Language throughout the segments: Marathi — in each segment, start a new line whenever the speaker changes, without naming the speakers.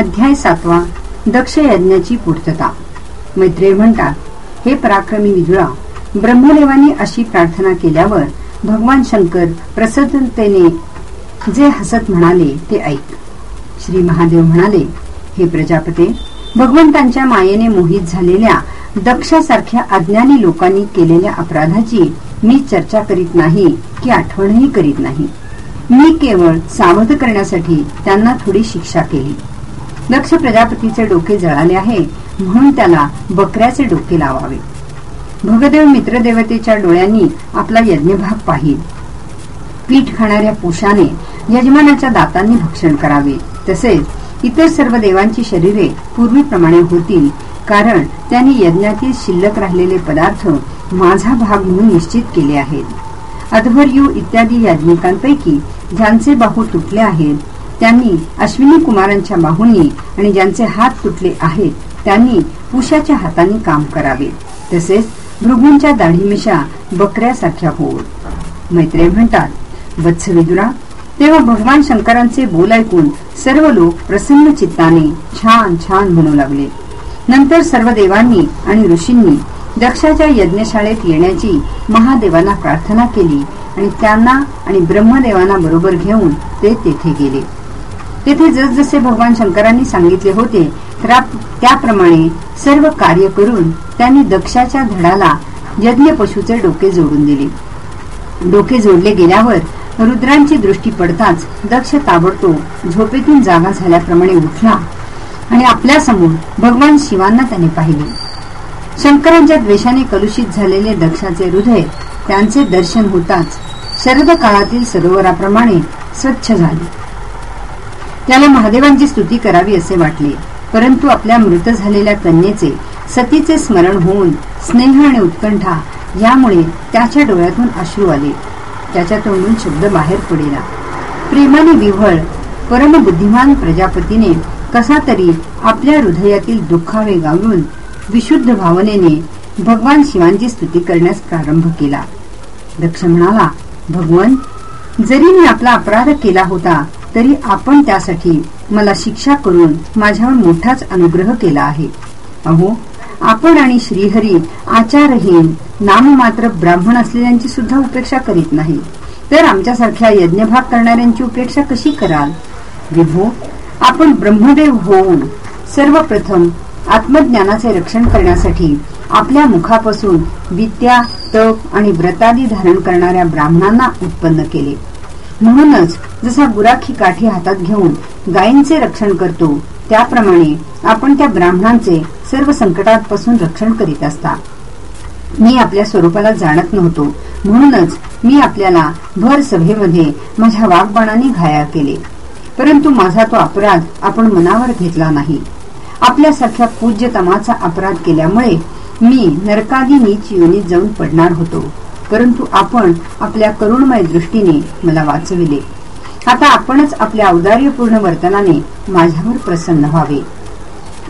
अध्याय सातवा दक्ष यज्ञाची पूर्तता. मैत्रेय म्हणतात हे पराक्रमी विदुळा ब्रह्मदेवानी अशी प्रार्थना केल्यावर भगवान शंकर प्रसन्नतेने जे हसत म्हणाले ते ऐक. श्री महादेव म्हणाले हे प्रजापते भगवंतांच्या मायेने मोहित झालेल्या दक्षासारख्या अज्ञानी लोकांनी केलेल्या अपराधाची मी चर्चा करीत नाही की आठवणही करीत नाही. मी केवळ सावध करण्यासाठी त्यांना थोडी शिक्षा केली. दक्ष प्रजापतीचे डोके जळाले आहे म्हणून त्याला बकऱ्याचे डोके लावावे. भगदेव मित्रदेवतेच्या डोळ्यांनी आपला यज्ञभाग पाहिल. पीठ खाणाऱ्या पुषाने यजमानाच्या दातांनी भक्षण करावे. तसेच इतर सर्व देवांची शरीरे पूर्वीप्रमाणे होतील कारण त्यांनी यज्ञातील शिल्लक राहिलेले पदार्थ माझा भाग म्हणून निश्चित केले आहेत. अध्वर्यू इत्यादी याज्ञिकांपैकी ज्यांचे बाहू तुटले आहेत त्यांनी अश्विनी कुमारांच्या बाहूंनी आणि ज्यांचे हात तुटले आहेत त्यांनी उषाच्या हाताने काम करावे. तसेच भृगूंच्या दाढीमिशा बकऱ्यासारख्या होत मैत्रे म्हणतात वत्सविदुरा तेव्हा भगवान शंकरांचे बोल ऐकून सर्व लोक प्रसन्न चित्ताने छान छान म्हणू लागले. नंतर सर्व देवांनी आणि ऋषींनी दक्षाच्या यज्ञशाळेत येण्याची महादेवांना प्रार्थना केली आणि त्यांना आणि ब्रह्मदेवांना बरोबर घेऊन ते तेथे गेले. तेथे जसजसे भगवान शंकरांनी सांगितले होते त्याप्रमाणे सर्व कार्य करून त्यांनी दक्षाच्या धडाला यज्ञ पशुचे डोके जोडून दिले. डोके जोडले गेल्यावर रुद्रांची दृष्टी पडताच दक्ष ताबडतोब झोपेतून जागा झाल्याप्रमाणे उठला आणि आपल्यासमोर भगवान शिवांना त्याने पाहिले. शंकरांच्या द्वेषाने कलुषित झालेले दक्षाचे हृदय त्यांचे दर्शन होताच शरद काळातील सरोवराप्रमाणे स्वच्छ झाले. त्याला महादेवांची स्तुती करावी असे वाटले. परंतु आपल्या मृत झालेल्या कन्येचे सतीचे स्मरण होऊन स्नेह आणि उत्कंठा यामुळे त्याच्या डोळ्यातून अश्रू आले. त्याच्या तोंडून शब्द बाहेर पडेला. प्रेमाने विव्हळ परमबुद्धिमान प्रजापतीने कसा तरी आपल्या हृदयातील दुःखावे गावून विशुद्ध भावनेने भगवान शिवांची स्तुती करण्यास प्रारंभ केला. दक्ष म्हणाला भगवान जरी मी आपला अपराध केला होता तरी आपण त्यासाठी मला शिक्षा करून माझ्यावर मोठाच अनुग्रह केला आहे. अहो आपण आणि श्रीहरी आचारहीन नाममात्र ब्राह्मण असलेल्यांची सुद्धा उपेक्षा करीत नाही. तर आमच्यासारख्या यज्ञभाग करणाऱ्यांची उपेक्षा कशी कराल? विभो आपण ब्रह्मदेव होऊन सर्वप्रथम आत्मज्ञानाचे रक्षण करण्यासाठी आपल्या मुखापासून विद्या तप आणि व्रतादी धारण करणाऱ्या ब्राह्मणांना उत्पन्न केले. म्हणूनच जसा गुराखी काठी हातात घेऊन गायींचे रक्षण करतो त्याप्रमाणे आपण त्या ब्राह्मणांचे सर्व संकटांपासून रक्षण करीत असता. मी आपल्या स्वरूपाला जाणत नव्हतो म्हणूनच मी आपल्याला भर सभेमध्ये माझ्या वाघबाणाने घायाळ केले. परंतु माझा तो अपराध आपण मनावर घेतला नाही. आपल्यासारख्या पूज्यतमाचा अपराध केल्यामुळे मी नरकादी नीच योनीत जाऊन पडणार होतो. परंतु आपण आपल्या करुणमय दृष्टीने मला वाचविले. आता आपणच आपल्या औदार्यपूर्ण वर्तनाने माझ्यावर प्रसन्न व्हावे.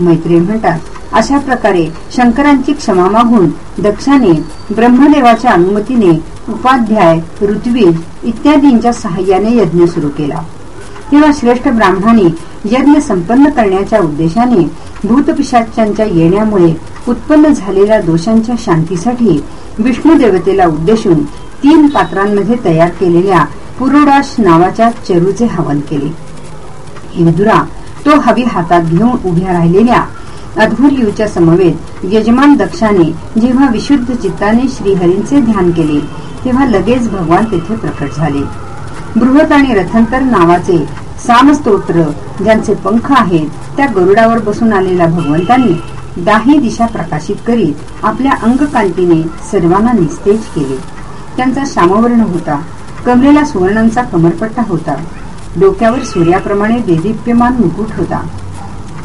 मैत्री म्हणतात अशा प्रकारे शंकरांची क्षमा मागून दक्षाने ब्रह्मदेवाच्या अनुमतीने उपाध्याय ऋत्वी इत्यादींच्या सहाय्याने यज्ञ सुरू केला. किंवा श्रेष्ठ ब्राह्मणी यज्ञ संपन्न करण्याच्या उद्देशाने भूतपिशाच्यांच्या येण्यामुळे उत्पन्न झालेल्या दोषांच्या शांतीसाठी विष्णू देवतेला उद्देशून तीन पात्रांमध्ये तयार केलेल्या पुरोडाश नावाच्या चरूचे हवन केले. हिंदुरा तो हवी हातात घेऊन उभ्या राहिलेल्या अध्वर्यूच्या समवेत यजमान दक्षाने जेव्हा विशुद्ध चित्ताने श्रीहरींचे ध्यान केले तेव्हा लगेच भगवान तेथे प्रकट झाले. बृहत आणि रथंतर नावाचे सामस्तोत्र ज्यांचे पंख आहेत त्या गरुडावर बसून आलेल्या भगवंतांनी दाही दिशा प्रकाशित करीत आपल्या अंगकांतीने सर्वांना निस्तेज केले. त्यांचा श्यामवर्ण होता कमलेला सुवर्णांचा कमरपट्टा होता. डोक्यावर सूर्याप्रमाणे देदीप्यमान मुकुट होता.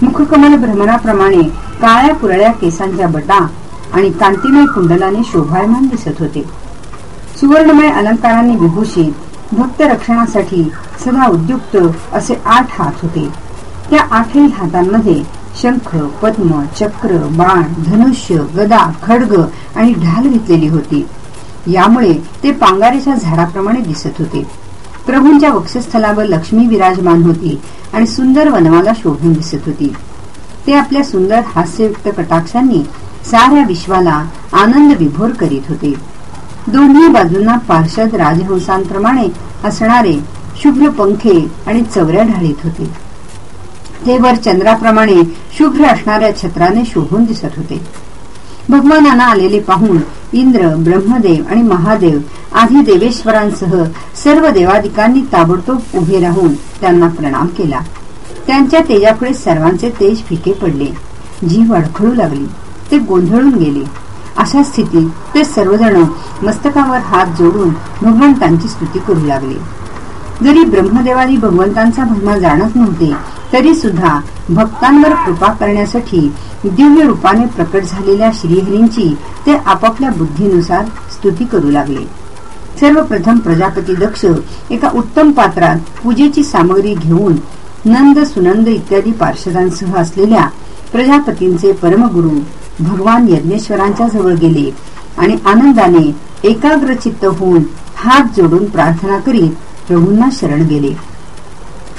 मुखकमल भ्रमणाप्रमाणे काळ्या पुरळ्या केसांच्या बटा आणि कांतिमय कुंडलाने शोभायमान दिसत होते. सुवर्णमय अलंकारांनी विभूषित भक्त रक्षणासाठी सदा उद्युक्त असे आठ हात होते. त्या आठही हातांमध्ये शंख पद्म चक्र बाण धनुष्य गदा खडग आणि ढाल घेतलेली होती. यामुळे ते पांगारेच्या झाडाप्रमाणे दिसत होते. प्रभूंच्या वक्षस्थलावर लक्ष्मी विराजमान होती आणि सुंदर वनवाला शोभून दिसत होती. ते आपल्या सुंदर हास्ययुक्त कटाक्षांनी साऱ्या विश्वाला आनंद विभोर करीत होते. दोन्ही बाजूंना पार्षद राजहंसांप्रमाणे असणारे शुभ्र पंखे आणि चवऱ्या ढाळीत होते. ते वर चंद्राप्रमाणे शुभ्र असणाऱ्या छत्राने शोभून दिसत होते. भगवानांना आलेले पाहून इंद्र ब्रह्मदेव आणि महादेव आधी देवेश्वरांसह सर्व देवादिकांनी ताबडतोब उभे राहून त्यांना प्रणाम केला. त्यांच्या तेजापुढे सर्वांचे तेज फिके पडले. जीव अडखळू लागली. ते गोंधळून गेले. अशा स्थितीत ते सर्वजण मस्तकावर हात जोडून भगवंतांची स्तुती करू लागले. जरी ब्रह्मदेवानी भगवंतांचा महिमा जाणत नव्हते तरी सुद्धा भक्तांवर कृपा करण्यासाठी दिव्य रूपाने प्रकट झालेल्या श्रीहरींची ते आपापल्या बुद्धीनुसार स्तुती करू लागले. सर्वप्रथम प्रजापती दक्ष एका उत्तम पात्रात पूजेची सामग्री घेऊन नंद सुनंद इत्यादी पार्षदांसह असलेल्या प्रजापतींचे परमगुरु भगवान यज्ञेश्वरांच्या जवळ गेले आणि आनंदाने एकाग्र चित्त होऊन हात जोडून प्रार्थना करीत प्रभूंना शरण गेले.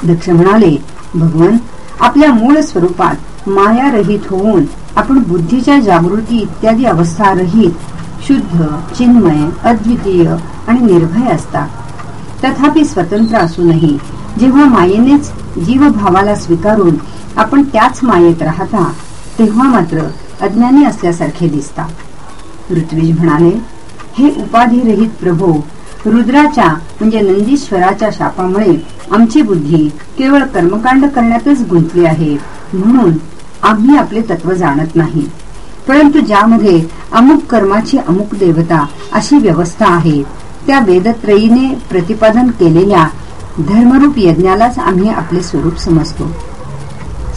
दक्ष म्हणाले भगवान आपल्या मूळ स्वरूपात माया रहित होऊन आपण बुद्धीच्या जागृती इत्यादी अवस्था रहित शुद्ध चिन्मय अद्वितीय आणि निर्भय असता. तथापि स्वतंत्र असूनही जेव्हा मायेनेच जीवभावाला स्वीकारून आपण त्याच मायेत राहता तेव्हा मात्र अज्ञानी असल्यासारखे दिसतात. ऋत्विज म्हणाले हे उपाधिरहित प्रभू रुद्राच्या म्हणजे नंदीश्वराच्या शापामुळे आमची बुद्धी केवळ कर्मकांड करण्यातच गुंतली आहे. म्हणून आम्ही आपले तत्व जाणत नाही. परंतु ज्यामध्ये अमुक कर्माची अमुक देवता अशी व्यवस्था आहे त्या वेदत्रयीने प्रतिपादन केलेल्या धर्मरूप यज्ञालाच आम्ही आपले स्वरूप समजतो.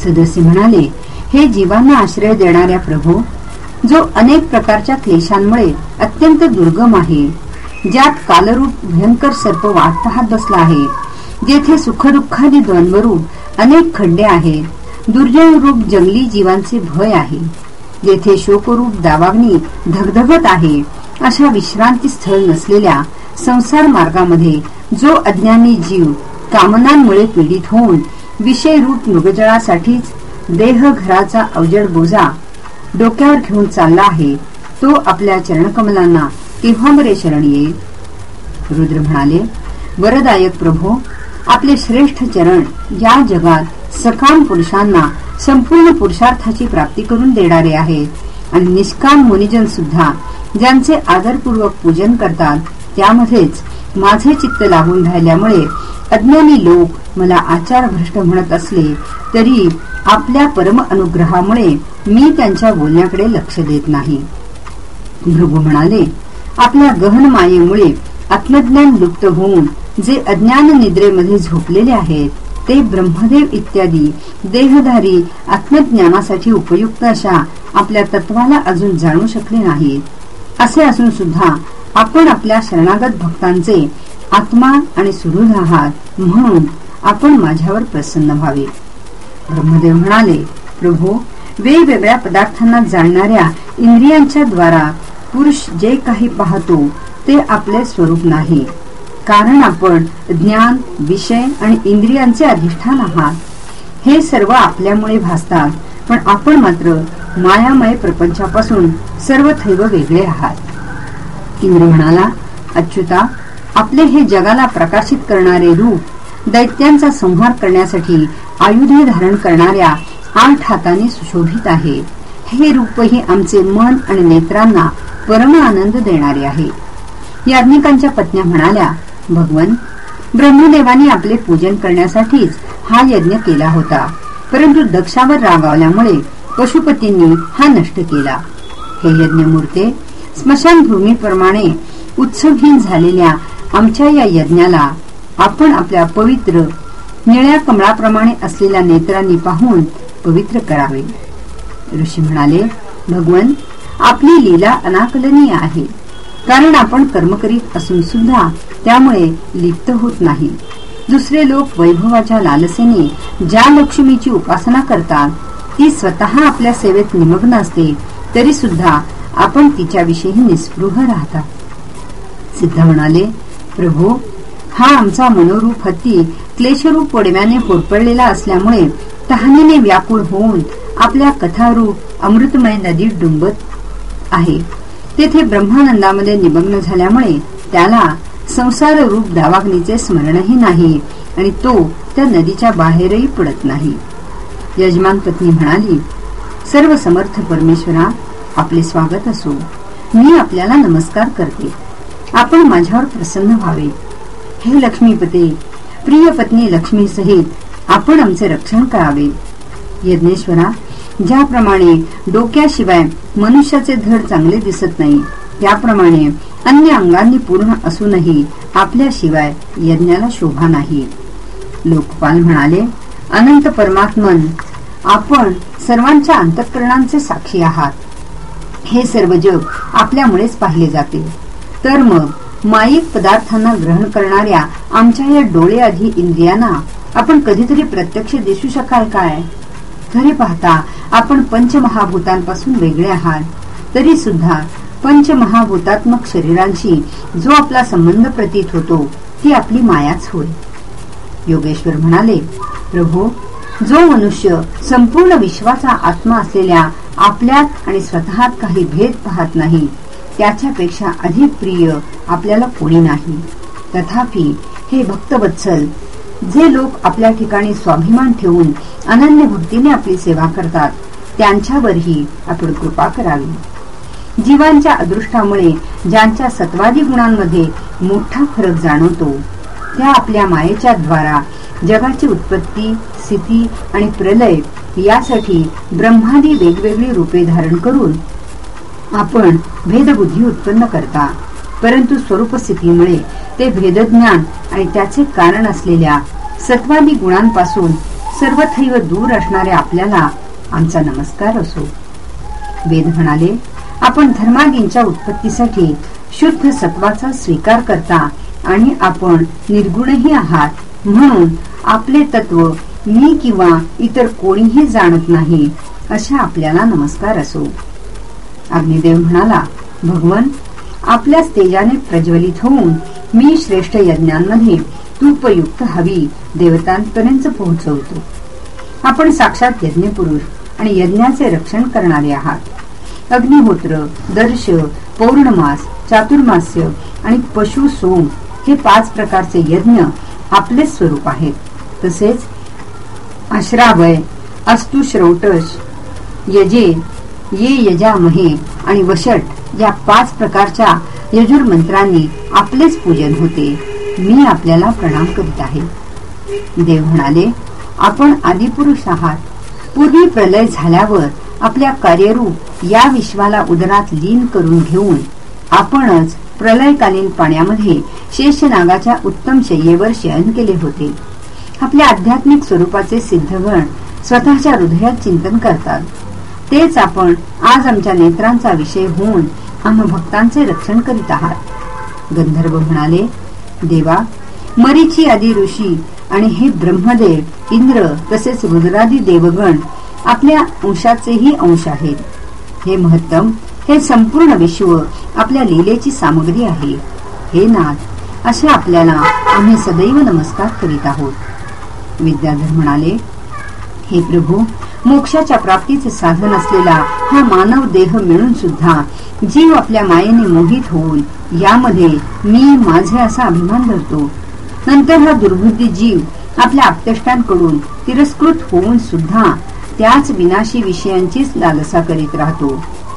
सदस्य म्हणाले हे जीवांना आश्रय देणाऱ्या प्रभू जो अनेक प्रकारच्या क्लेशांमुळे अत्यंत दुर्गम आहे ज्यात कालरूप भयंकर सर्प वाट पाहत बसला आहे जेथे सुखदुःखादी द्वंद्वरूप अनेक खड्डे आहेत दुर्जय रूप जंगली जीवांचे भय आहे जेथे शोकरूप दावाग्नी धगधगत आहे अशा विश्रांती स्थळ नसलेल्या संसार मार्गामध्ये जो अज्ञानी जीव कामनांमुळे पीडित होऊन विषयरूप मृगजळासाठीच देह घराचा अवजड बोजा डोक्यावर घेऊन चालला आहे तो आपल्या चरणकमलांना केव्हा बरे शरण येईल? रुद्र म्हणाले वरदायक प्रभो आपले श्रेष्ठ चरण या जगात सकाम पुरुषांना संपूर्ण पुरुषार्थाची प्राप्ती करून देणारे आहे आणि निष्काम मुनिजन सुद्धा ज्यांचे आदरपूर्वक पूजन करतात त्यामध्येच माझे चित्त लागून राहिल्यामुळे अज्ञानी लोक मला आचार भ्रष्ट म्हणत असले तरी आपल्या परम अनुग्रहामुळे मी त्यांच्या बोलण्याकडे लक्ष देत नाही. भृगू म्हणाले आपल्या गहन मायेमुळे आत्मज्ञान लुप्त होऊन जे अज्ञान निद्रेमध्ये झोपलेले आहेत ते ब्रह्मदेव इत्यादी देहधारी आत्मज्ञानासाठी उपयुक्त अशा आपल्या तत्वाला अजून जाणू शकले नाहीत. असे असून सुद्धा आपण आपल्या शरणागत भक्तांचे आत्मा आणि सुहृद आहात म्हणून आपण माझ्यावर प्रसन्न व्हावे. ब्रह्मदेव म्हणाले प्रभू वेगवेगळ्या पदार्थांना जाणणाऱ्या इंद्रियांच्या द्वारा पुरुष जे काही पाहतो ते आपले स्वरूप नाही. कारण आपण ज्ञान विषय आणि इंद्रियांचे अधिष्ठान आहात. हे सर्व आपल्यामुळे भासतात पण आपण मात्र मायामय प्रपंचापासून सर्व थैव वेगळे आहात. इंद्र म्हणाला अच्युता आपले हे जगाला प्रकाशित करणारे रूप दैत्यांचा संहार करण्यासाठी आयुधे धारण करणाऱ्या आठ हाताने सुशोभित आहे. हे रूपही आमचे मन आणि नेत्रांना परम आनंद देणारे आहे. याज्ञिकांच्या पत्न्या म्हणाल्या भगवन ब्रह्मदेवाने आपले पूजन करण्यासाठीच हा यज्ञ केला होता. परंतु दक्षावर रागावल्यामुळे पशुपतींनी हा नष्ट केला. हे यज्ञ मूर्ते स्मशानभूमीप्रमाणे उत्सवहीन झालेल्या आमच्या या यज्ञाला आपण आपल्या पवित्र निळ्या कमळाप्रमाणे असलेल्या नेत्रांनी पाहून पवित्र करावे. ऋषी म्हणाले भगवन आपली लीला अनाकलनीय आहे. कारण आपण कर्म करीत असून सुद्धा त्यामुळे लिप्त होत नाही. दुसरे लोक वैभवाच्या लालसेने ज्या लक्ष्मीची उपासना करतात ती स्वतः आपल्या सेवेत निमग्न असते तरी सुद्धा आपण तिच्याविषयी निस्पृह राहता. सिद्ध म्हणाले प्रभू हा आमचा मनोरूप हत्ती क्लेशरूप पोडव्याने होरपळलेला असल्यामुळे तहानीने व्याकुळ होऊन आपल्या कथारूप अमृतमय नदीत डुंबत आहे. तेथे ब्रह्मानंदामध्ये निमग्न झाल्यामुळे त्याला संसार रूप दावाग्नीचे स्मरणही नाही आणि तो त्या नदीच्या बाहेरही पडत नाही. यजमान पत्नी म्हणाली सर्व समर्थ परमेश्वरा आपले स्वागत असो. मी आपल्याला नमस्कार करते. आपण माझ्यावर प्रसन्न व्हावे. हे लक्ष्मीपते प्रिय पत्नी लक्ष्मी सहित आपण आमचे रक्षण करावे. यज्ञेश्वरा ज्याप्रमाणे डोक्याशिवाय मनुष्याचे धड चांगले दिसत नाही त्याप्रमाणे अन्य अंगांनी पूर्ण असूनही आपल्याशिवाय यज्ञाला शोभा नाही. लोकपाल म्हणाले अनंत परमात्मन आपण सर्वांच्या अंतःकरणांचे साक्षी आहात. हे सर्व जग आपल्यामुळेच पाहिले जाते. तर मग माईक पदार्थांना ग्रहण करणाऱ्या आमच्या या डोळे आधी इंद्रियांना आपण कधीतरी प्रत्यक्ष दिसू शकाल काय? खरे पाहता आपण पंचमहाभूतांपासून वेगळे आहात. तरी सुद्धा पंचमहाभूतात्मक शरीरांशी जो आपला संबंध प्रतीत होतो ती आपली मायाच होय. योगेश्वर म्हणाले प्रभू जो मनुष्य संपूर्ण विश्वाचा आत्मा असलेल्या आपल्यात आणि स्वतःत काही भेद पाहत नाही त्याच्यापेक्षा अधिक प्रिय आपल्याला कोणी नाही. तथापि हे भक्तवत्सल जे लोक आपल्या ठिकाणी स्वाभिमान ठेवून अनन्य भक्तीने आपली सेवा करतात त्यांच्यावरही आपण कृपा करावी. जीवांच्या अदृष्टामुळे ज्यांच्या सत्वादी गुणांमध्ये मोठा फरक जाणवतो त्या आपल्या मायेच्या द्वारा जगाची उत्पत्ती स्थिती आणि प्रलय यासाठी ब्रह्मादी वेगवेगळी रूपे धारण करून आपण भेदबुद्धी उत्पन्न करता परंतु स्वरूप स्थितीमुळे ते भेदज्ञान आणि त्याचे कारण असलेल्या सत्वादी गुणांपासून सर्वथैव दूर असणाऱ्या आपल्याला आमचा नमस्कार असो. वेद म्हणाले आपण धर्मादींच्या उत्पत्तीसाठी शुद्ध सत्वाचा स्वीकार करता आणि आपण निर्गुणही आहात म्हणून आपले तत्व मी किंवा इतर कोणीही जाणत नाही अशा आपल्याला नमस्कार असो. अग्निदेव म्हणाला भगवन आपल्या तेजाने प्रज्वलित होऊन मी श्रेष्ठ यज्ञांमध्ये तूपयुक्त हवी देवतांपर्यंत पोहोचवतो. आपण साक्षात यज्ञपुरुष आणि यज्ञाचे रक्षण करणारे आहात. अग्निहोत्र दर्श पौर्णमास चातुर्मास्य आणि पशु सोम हे पाच प्रकारचे यज्ञ आपले स्वरूप आहेत. तसेच अश्रावय अस्तुश्रौटश यजे ये यजामहे आणि वशट या पाच प्रकारच्या यजुर्मंत्रांनी आपलेच पूजन होते. मी आपल्याला प्रणाम करीत आहे. देव म्हणाले आपण आदिपुरुष आहात. पूर्वी प्रलय झाल्यावर आपल्या कार्यरूप या विश्वाला उदरात लीन करून घेऊन आपणच प्रलयकालीन पाण्यामध्ये शेषनागाच्या उत्तम शय्येवर शयन केले होते. आपल्या आध्यात्मिक स्वरूपाचे सिद्धगण स्वतःच्या हृदयात चिंतन करतात. तेच आपण आज आमच्या नेत्रांचा विषय होऊन आम्ही भक्तांचे रक्षण करीत आहात. गंधर्व म्हणाले देवा मरीची आदी ऋषी आणि हे ब्रह्मदेव इंद्र तसेच रुद्रादी देवगण आपल्या अंशाचेही अंश आहेत. हे महत्तम हे संपूर्ण विश्व आपल्या लीलेची सामग्री आहे. हे नाथ असे आपल्याला आम्ही सदैव नमस्कार करीत आहोत. विद्याधर म्हणाले हे प्रभू मोक्षाच्या प्राप्तीचे साधन असलेला हा मानव देह मिळून सुद्धा जीव आपल्या मायेने मोहित होऊन यामध्ये मी माझे असा अभिमान धरतो. नंतर हा दुर्बुद्धी जीव आपल्या आपतेष्टांकडून तिरस्कृत होऊन सुद्धा त्याच विनाशी विषयांचीच लालसा करीत राहतो.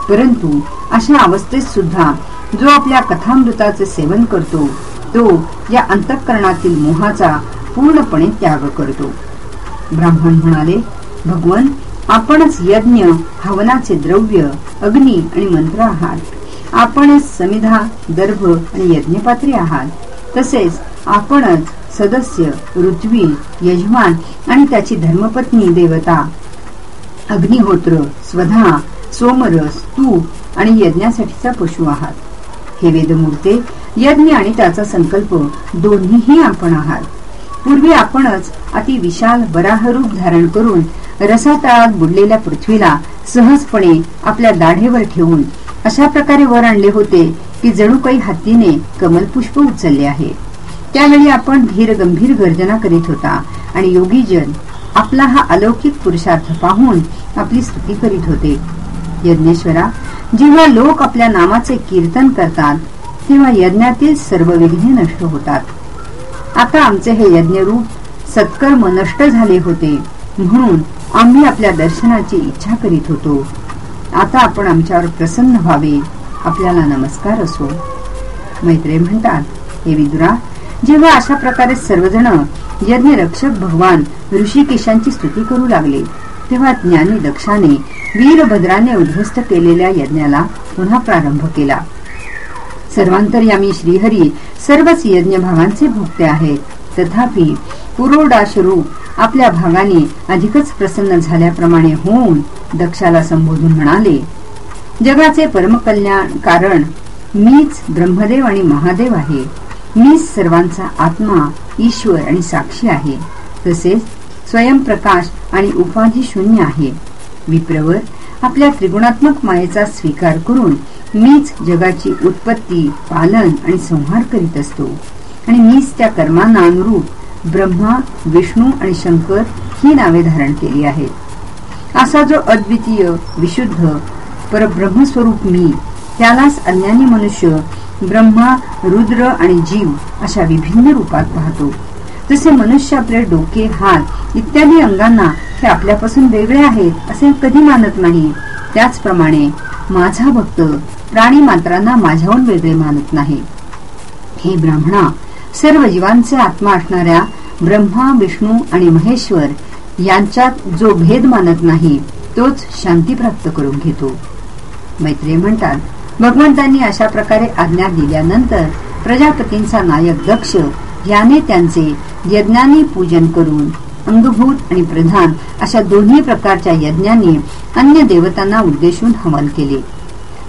परंतु अशा अवस्थेत सुद्धा जो आपल्या कथामृताचे सेवन करतो तो या अंतःकरणातील मोहाचा पूर्णपणे त्याग करतो. ब्राह्मण म्हणाले भगवन आपणच यज्ञ हवनाचे द्रव्य अग्नी आणि मंत्र आहात. आपणच समिधा दर्भ आणि यज्ञपात्री आहात. तसेच आपणच सदस्य ऋत्वी यजमान आणि त्याची धर्मपत्नी देवता अग्निहोत्र स्वधा सोमरस तूप आणि यज्ञासाठीचा पशु आहात. हे वेदमूर्ते यज्ञ आणि त्याचा संकल्प दोन्हीही आपण आहात. पूर्वी आपणच अति विशाल वराहरूप धारण करून रसातळात बुडलेल्या पृथ्वीला सहजपणे आपल्या दाढेवर ठेवून अशा प्रकारे वर आणले होते की जणू काही हत्तीने कमलपुष्प उचलले आहे. त्यावेळी आपण धीर गंभीर गर्जना करीत होता आणि योगीजन आपला हा अलौकिक पुरुषार्थ पाहून आपली स्तुती करीत होते. यज्ञेश्वरा जेव्हा लोक आपल्या नामाचे कीर्तन करतात तेव्हा यज्ञातील सर्व विघ्ने नष्ट होतात. आता आमचे हे यज्ञरूप सत्कर्म नष्ट झाले होते. म्हणून आम्ही आपल्या दर्शनाची इच्छा करीत होतो. आता आपण आमच्यावर प्रसन्न व्हावे. आपल्याला नमस्कार असो. मैत्रे म्हणतात हे विदुरा जेव्हा अशा प्रकारे सर्वजण यज्ञ रक्षक भगवान ऋषिकेशांची स्तुती करू लागले तेव्हा ज्ञानी दक्षाने वीरभद्राने उद्ध्वस्त केलेल्या यज्ञाला पुन्हा प्रारंभ केला. सर्वांतरयामी श्रीहरी सर्वच यज्ञ भागांचे भोगते आहेत. तथापि पुरोडाशरूप आपल्या भागाने अधिकच प्रसन्न झाल्याप्रमाणे होऊन दक्षाला संबोधून म्हणाले जगाचे परमकल्याण कारण मीच ब्रह्मदेव आणि महादेव आहे. मीच सर्वांचा आत्मा ईश्वर आणि साक्षी आहे. तसेच स्वयंप्रकाश आणि उपाधी शून्य आहे. विप्रवर आपल्या त्रिगुणात्मक मायेचा स्वीकार करून मीच जगाची उत्पत्ती पालन आणि संहार करीत असतो. आणि मीच त्या कर्मांना अनुरूप ब्रह्मा विष्णू आणि शंकर ही नावे धारण केली आहेत. असा जो अद्वितीय विशुद्ध परब्रह्मस्वरूप मी त्यालाच अज्ञानी मनुष्य ब्रह्मा रुद्र आणि जीव अशा विभिन्न रूपात पाहतो. जसे मनुष्य आपले डोके हात इत्यादी अंगांना हे आपल्यापासून वेगळे आहेत असे कधी मानत नाही. त्याचप्रमाणे माझा भक्त प्राणी मात्रांना माझ्याहून वेगळे मानत नाही. हे ब्राह्मणा सर्व जीवांचे आत्मा असणाऱ्या ब्रह्मा विष्णू आणि महेश्वर यांच्यात जो भेद मानत नाही तोच शांती प्राप्त करून घेतो. मैत्रिय म्हणतात भगवंतांनी अशा प्रकारे आज्ञा दिल्यानंतर प्रजापतींचा नायक दक्ष याने त्यांचे यज्ञानी पूजन करून अंगभूत आणि प्रधान अशा दोन्ही प्रकारच्या यज्ञांनी अन्य देवतांना उद्देशून हवन केले.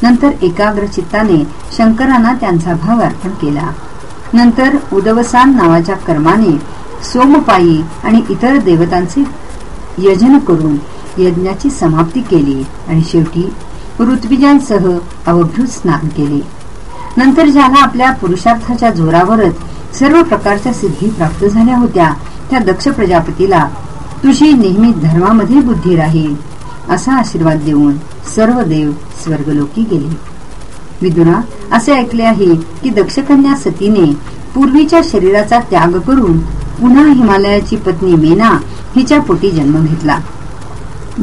नंतर एकाग्र चित्ताने शंकरांना त्यांचा भाव अर्पण केला. नंतर उदवसान नावाच्या कर्माने सोमपायी आणि इतर देवतांचे यजन करून यज्ञाची समाप्ती केली आणि शेवटी ऋत्विजांसह अवभृत स्नान केले. नंतर ज्याला आपल्या पुरुषार्थाच्या जोरावरच सर्व प्रकारच्या सिद्धी प्राप्त झाल्या होत्या त्या दक्ष प्रजापतीला तुझी नेहमी धर्मामध्ये बुद्धी राहील असा आशीर्वाद देऊन सर्व देव स्वर्गलोकी गेले. विदुरा असे ऐकले आहे की दक्षकन्या सतीने पूर्वीच्या शरीराचा त्याग करून पुन्हा हिमालयाची पत्नी मेना हिच्या पोटी जन्म घेतला.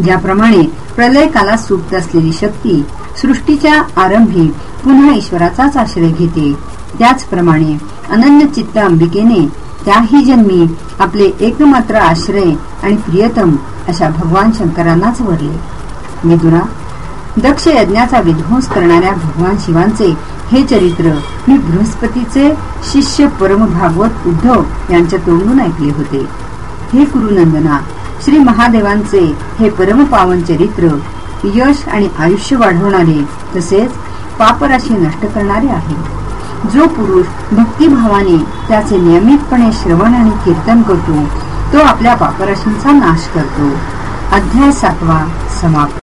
ज्याप्रमाणे प्रलय काला सुप्त असलेली शक्ती सृष्टीच्या आरंभी पुन्हा ईश्वराचाच आश्रय घेते. त्याचप्रमाणे अनन्य चित्त अंबिकेने त्याही जन्मी आपले एकमात्र आश्रय आणि प्रियतम अशा भगवान शंकरांनाच वरले. मिथुना दक्ष यज्ञाचा विध्वंस करणाऱ्या भगवान शिवांचे हे चरित्र मी बृहस्पतीचे शिष्य परम भागवत उद्धव यांच्या तोंडून ऐकले होते. हे कुरुनंदना श्री महादेवांचे हे परम पावन चरित्र यश आणि आयुष्य वाढवणारे तसेच पापराशी नष्ट करणारे आहे. जो पुरुष भक्तिभावाने त्याचे नियमितपणे श्रवण आणि कीर्तन करतो तो आपल्या पापराशींचा नाश करतो. अध्याय सातवा समाप्त.